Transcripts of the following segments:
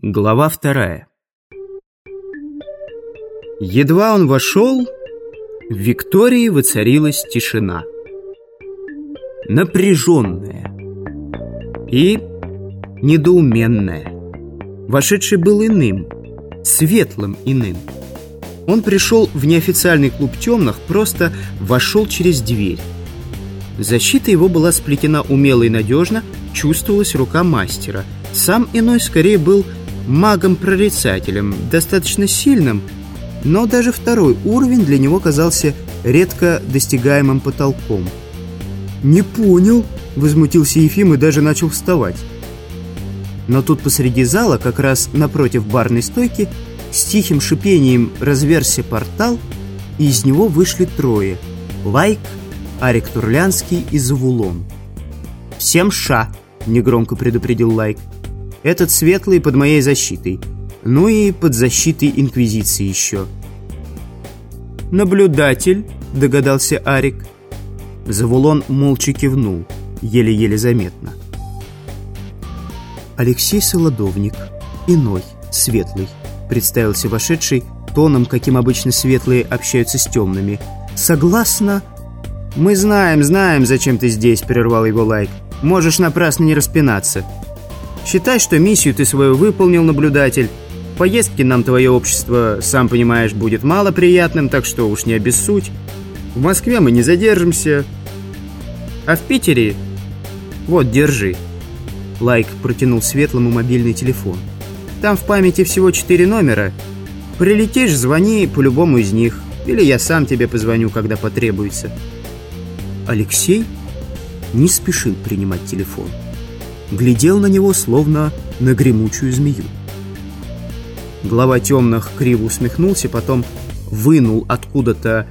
Глава вторая Едва он вошел, в Виктории воцарилась тишина. Напряженная и недоуменная. Вошедший был иным, светлым иным. Он пришел в неофициальный клуб темных, просто вошел через дверь. Защита его была сплетена умело и надежно, чувствовалась рука мастера. Сам иной скорее был магом-прорицателем, достаточно сильным, но даже второй уровень для него казался редко достигаемым потолком. «Не понял», — возмутился Ефим и даже начал вставать. Но тут посреди зала, как раз напротив барной стойки, с тихим шипением разверся портал, и из него вышли трое — Лайк, Арик Турлянский и Завулон. «Всем ша!» — негромко предупредил Лайк. Этот светлый под моей защитой. Ну и под защитой Инквизиции еще. «Наблюдатель», — догадался Арик. Завулон молча кивнул, еле-еле заметно. Алексей Солодовник, иной, светлый, представился вошедший тоном, каким обычно светлые общаются с темными. «Согласно...» «Мы знаем, знаем, зачем ты здесь», — прервал его Лайк. «Можешь напрасно не распинаться. Считай, что миссию ты свою выполнил, наблюдатель. В поездке нам твое общество, сам понимаешь, будет мало приятным, так что уж не обессудь. В Москве мы не задержимся. А в Питере... Вот, держи. Лайк протянул Светлому мобильный телефон. Там в памяти всего четыре номера. Прилетишь, звони по любому из них. Или я сам тебе позвоню, когда потребуется. Алексей не спешил принимать телефон глядел на него, словно на гремучую змею. Глава темных криво усмехнулся, потом вынул откуда-то,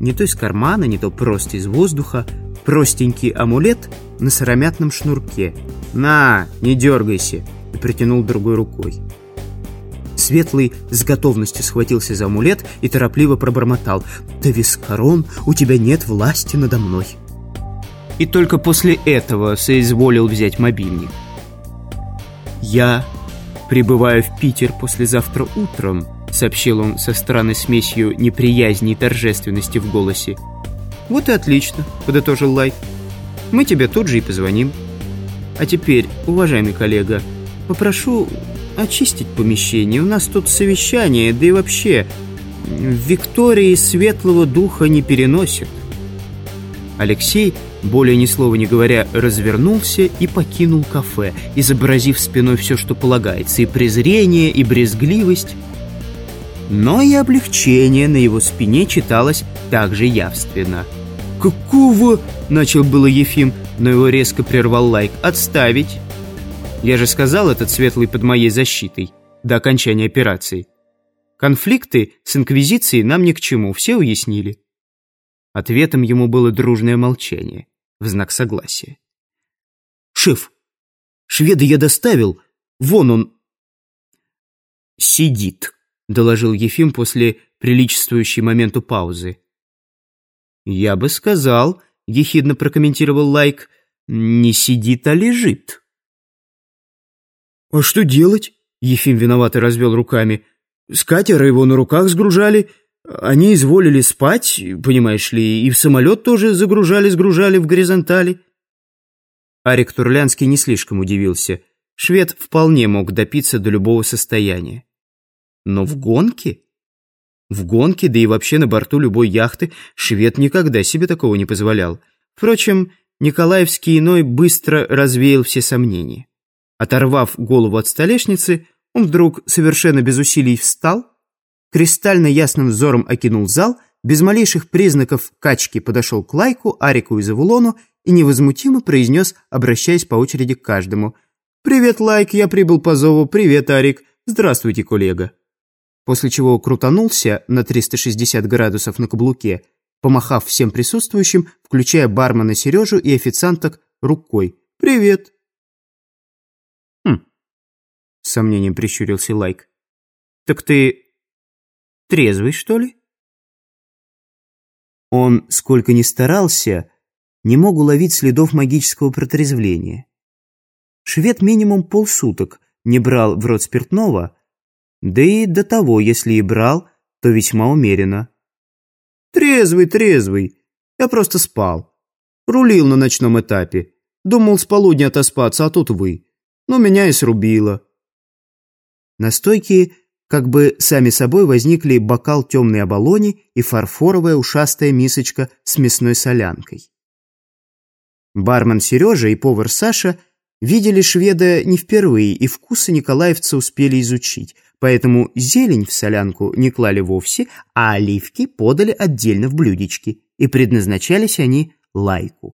не то из кармана, не то просто из воздуха, простенький амулет на сыромятном шнурке. «На, не дергайся!» и притянул другой рукой. Светлый с готовностью схватился за амулет и торопливо пробормотал «Тавискарон, у тебя нет власти надо мной!» И только после этого соизволил взять мобильник. «Я прибываю в Питер послезавтра утром», — сообщил он со странной смесью неприязни и торжественности в голосе. «Вот и отлично», — подытожил Лайк. «Мы тебе тут же и позвоним. А теперь, уважаемый коллега, попрошу очистить помещение. У нас тут совещание, да и вообще, Виктории светлого духа не переносят». Алексей более ни слова не говоря, развернулся и покинул кафе, изобразив спиной все, что полагается, и презрение, и брезгливость. Но и облегчение на его спине читалось также явственно. «Какого?» — начал было Ефим, но его резко прервал лайк. «Отставить!» «Я же сказал, этот светлый под моей защитой до окончания операции. Конфликты с Инквизицией нам ни к чему, все уяснили». Ответом ему было дружное молчание в знак согласия. «Шеф, шведа я доставил. Вон он...» «Сидит», — доложил Ефим после приличествующей моменту паузы. «Я бы сказал», — ехидно прокомментировал Лайк, «не сидит, а лежит». «А что делать?» — Ефим виновато развел руками. «С катера его на руках сгружали». Они изволили спать, понимаешь ли, и в самолет тоже загружали-сгружали в горизонтали. Арик Турлянский не слишком удивился. Швед вполне мог допиться до любого состояния. Но в гонке? В гонке, да и вообще на борту любой яхты, швед никогда себе такого не позволял. Впрочем, Николаевский иной быстро развеял все сомнения. Оторвав голову от столешницы, он вдруг совершенно без усилий встал, кристально ясным взором окинул зал, без малейших признаков качки подошел к Лайку, Арику и Завулону и невозмутимо произнес, обращаясь по очереди к каждому. «Привет, Лайк, я прибыл по зову. Привет, Арик. Здравствуйте, коллега». После чего крутанулся на 360 градусов на каблуке, помахав всем присутствующим, включая бармена Сережу и официанток, рукой. «Привет». «Хм», — с сомнением прищурился Лайк. «Так ты Трезвый, что ли?» Он, сколько ни старался, не мог уловить следов магического протрезвления. Швед минимум полсуток не брал в рот спиртного, да и до того, если и брал, то весьма умеренно. «Трезвый, трезвый. Я просто спал. Рулил на ночном этапе. Думал с полудня отоспаться, а тут вы. Ну, меня и срубило». На стойке как бы сами собой возникли бокал темной оболони и фарфоровая ушастая мисочка с мясной солянкой. Бармен Сережа и повар Саша видели шведа не впервые, и вкусы николаевцы успели изучить, поэтому зелень в солянку не клали вовсе, а оливки подали отдельно в блюдечки, и предназначались они лайку.